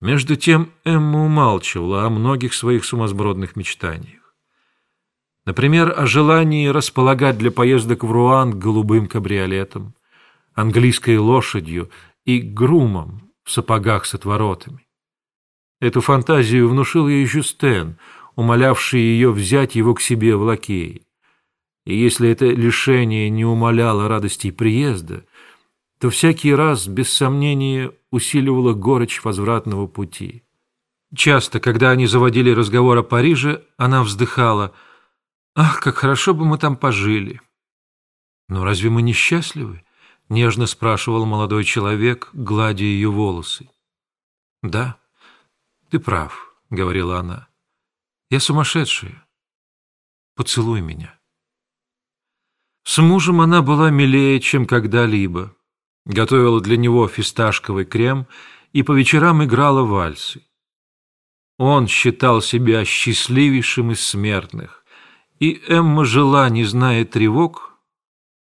Между тем Эмма умалчивала о многих своих сумасбродных мечтаниях. Например, о желании располагать для поездок в Руан голубым кабриолетом, английской лошадью и грумом в сапогах с отворотами. Эту фантазию внушил ей Жюстен, умолявший ее взять его к себе в лакеи. И если это лишение не умаляло радостей приезда, то всякий раз, без сомнения, усиливало горечь возвратного пути. Часто, когда они заводили разговор о Париже, она вздыхала «Ах, как хорошо бы мы там пожили!» «Но разве мы несчастливы?» — нежно спрашивал молодой человек, гладя ее волосы. «Да, ты прав», — говорила она. «Я сумасшедшая. Поцелуй меня». С мужем она была милее, чем когда-либо готовила для него фисташковый крем и по вечерам играла вальсы. Он считал себя счастливейшим из смертных, и Эмма жила, не зная тревог,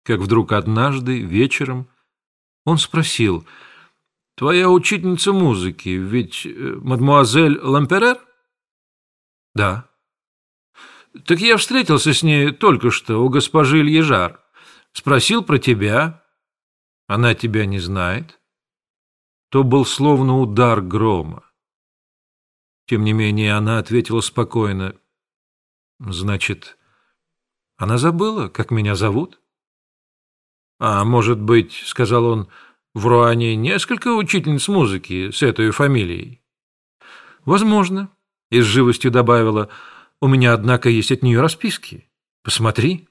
как вдруг однажды вечером он спросил, «Твоя учительница музыки, ведь э, мадмуазель Ламперер?» «Да». «Так я встретился с ней только что у госпожи Ильежар. Спросил про тебя, она тебя не знает? То был словно удар грома. Тем не менее, она ответила спокойно. Значит, она забыла, как меня зовут? А может быть, сказал он, в Руане несколько учительниц музыки с этой фамилией? Возможно, и с живостью добавила, у меня, однако, есть от нее расписки. Посмотри.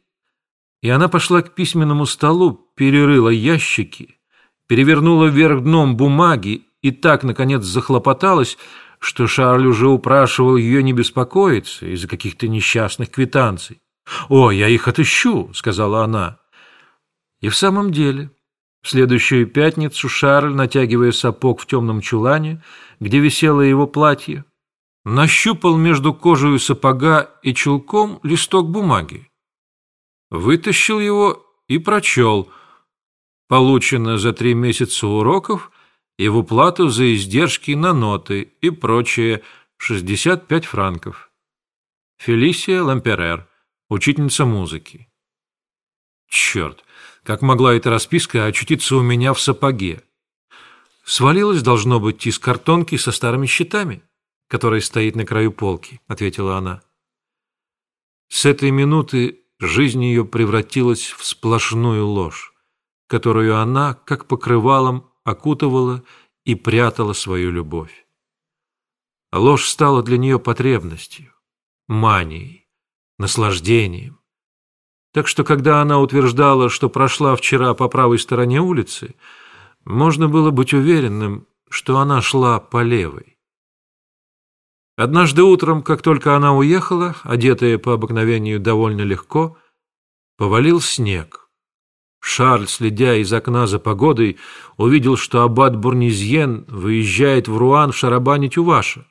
И она пошла к письменному столу, перерыла ящики, перевернула вверх дном бумаги и так, наконец, захлопоталась, что Шарль уже упрашивал ее не беспокоиться из-за каких-то несчастных квитанций. «О, я их отыщу», — сказала она. И в самом деле, в следующую пятницу Шарль, натягивая сапог в темном чулане, где висело его платье, нащупал между кожей сапога и чулком листок бумаги вытащил его и прочел. Получено за три месяца уроков и в уплату за издержки на ноты и прочее 65 франков. Фелисия Ламперер, учительница музыки. Черт, как могла эта расписка очутиться у меня в сапоге? Свалилась, должно быть, из картонки со старыми счетами, которая стоит на краю полки, ответила она. С этой минуты Жизнь ее превратилась в сплошную ложь, которую она, как покрывалом, окутывала и прятала свою любовь. Ложь стала для нее потребностью, манией, наслаждением. Так что, когда она утверждала, что прошла вчера по правой стороне улицы, можно было быть уверенным, что она шла по левой. Однажды утром, как только она уехала, одетая по обыкновению довольно легко, повалил снег. Шарль, следя из окна за погодой, увидел, что аббат Бурнизьен выезжает в Руан в шарабане Тюваша.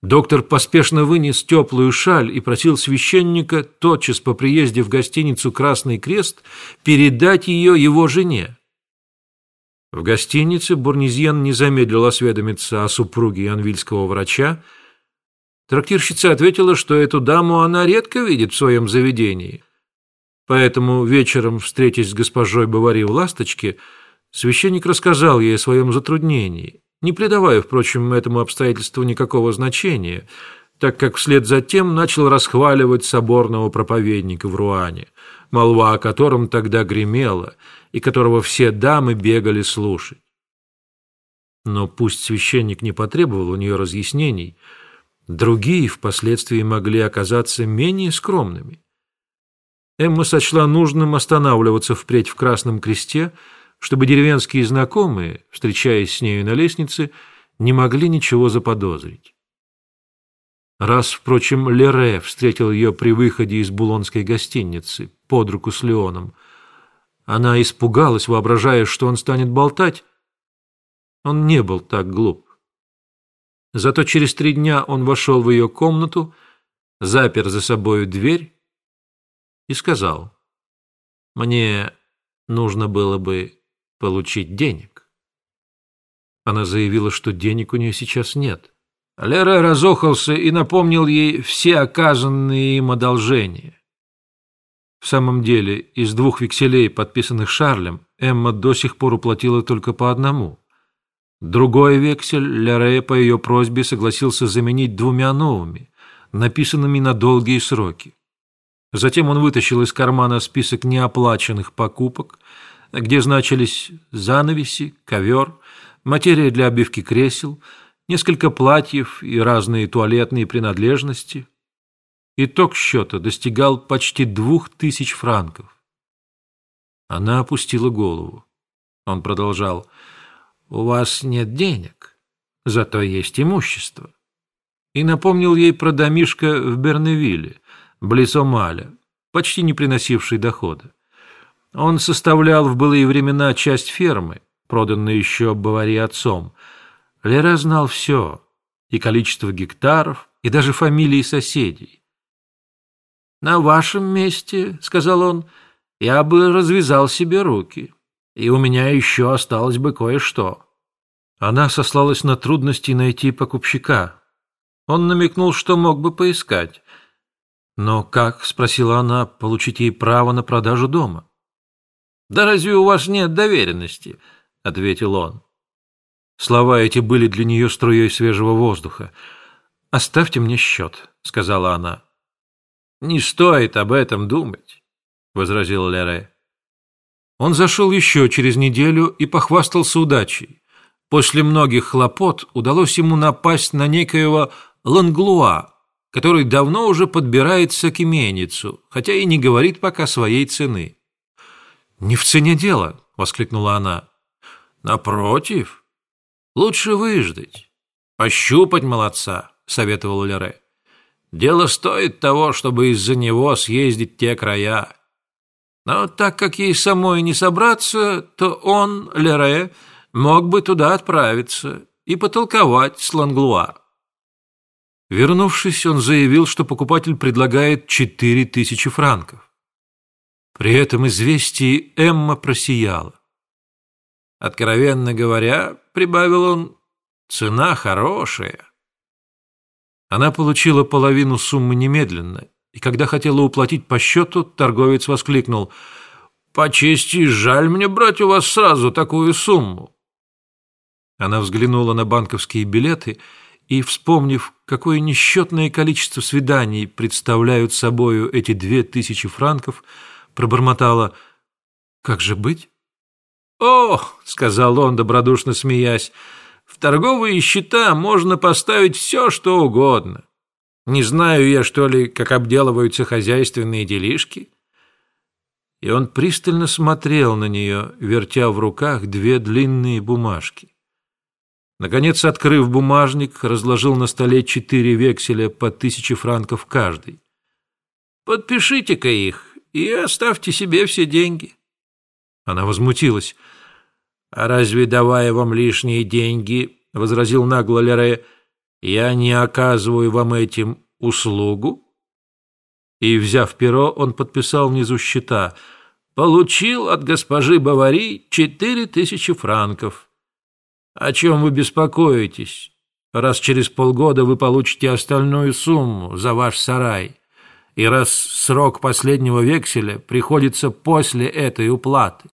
Доктор поспешно вынес теплую шаль и просил священника тотчас по приезде в гостиницу «Красный крест» передать ее его жене. В гостинице Бурнизьен не замедлил осведомиться о супруге анвильского врача, Трактирщица ответила, что эту даму она редко видит в своем заведении. Поэтому вечером, встретясь с госпожой Бавари в «Ласточке», священник рассказал ей о своем затруднении, не придавая, впрочем, этому обстоятельству никакого значения, так как вслед за тем начал расхваливать соборного проповедника в Руане, молва о котором тогда гремела и которого все дамы бегали слушать. Но пусть священник не потребовал у нее разъяснений – Другие впоследствии могли оказаться менее скромными. Эмма сочла нужным останавливаться впредь в Красном Кресте, чтобы деревенские знакомые, встречаясь с нею на лестнице, не могли ничего заподозрить. Раз, впрочем, Лере встретил ее при выходе из булонской гостиницы под руку с Леоном. Она испугалась, воображая, что он станет болтать. Он не был так глуп. Зато через три дня он вошел в ее комнату, запер за собою дверь и сказал, «Мне нужно было бы получить денег». Она заявила, что денег у нее сейчас нет. Лера разохался и напомнил ей все оказанные им одолжения. В самом деле, из двух векселей, подписанных Шарлем, Эмма до сих пор уплатила только по одному. Другой вексель Лере по ее просьбе согласился заменить двумя новыми, написанными на долгие сроки. Затем он вытащил из кармана список неоплаченных покупок, где значились занавеси, ковер, материя для обивки кресел, несколько платьев и разные туалетные принадлежности. Итог счета достигал почти двух тысяч франков. Она опустила голову. Он продолжал. «У вас нет денег, зато есть имущество». И напомнил ей про домишко в Берневилле, близ Омаля, почти не приносивший дохода. Он составлял в былые времена часть фермы, проданной еще Бавари отцом. Лера знал все, и количество гектаров, и даже фамилии соседей. «На вашем месте, — сказал он, — я бы развязал себе руки, и у меня еще осталось бы кое-что». Она сослалась на трудности найти покупщика. Он намекнул, что мог бы поискать. «Но как, — спросила она, — получить ей право на продажу дома?» «Да разве у вас нет доверенности?» — ответил он. Слова эти были для нее струей свежего воздуха. «Оставьте мне счет», — сказала она. «Не стоит об этом думать», — возразил Лере. Он зашел еще через неделю и похвастался удачей. После многих хлопот удалось ему напасть на некоего Ланглуа, который давно уже подбирается к именицу, хотя и не говорит пока своей цены. «Не в цене дело», — воскликнула она. «Напротив, лучше выждать, пощупать молодца», — советовал Лере. Дело стоит того, чтобы из-за него съездить те края. Но так как ей самой не собраться, то он, Лере, мог бы туда отправиться и потолковать с Ланглуа. Вернувшись, он заявил, что покупатель предлагает четыре тысячи франков. При этом известии Эмма просияла. «Откровенно говоря, — прибавил он, — цена хорошая». Она получила половину суммы немедленно, и когда хотела уплатить по счету, торговец воскликнул «По чести, жаль мне брать у вас сразу такую сумму». Она взглянула на банковские билеты и, вспомнив, какое несчетное количество свиданий представляют собою эти две тысячи франков, пробормотала «Как же быть?» «О!» — сказал он, добродушно смеясь — в торговые счета можно поставить все, что угодно. Не знаю я, что ли, как обделываются хозяйственные делишки. И он пристально смотрел на нее, вертя в руках две длинные бумажки. Наконец, открыв бумажник, разложил на столе четыре векселя по тысяче франков каждый. «Подпишите-ка их и оставьте себе все деньги». Она возмутилась. «А разве, давая вам лишние деньги, — возразил нагло Лере, — я не оказываю вам этим услугу?» И, взяв перо, он подписал внизу счета. «Получил от госпожи Бавари четыре тысячи франков. О чем вы беспокоитесь, раз через полгода вы получите остальную сумму за ваш сарай?» и раз срок последнего векселя приходится после этой уплаты.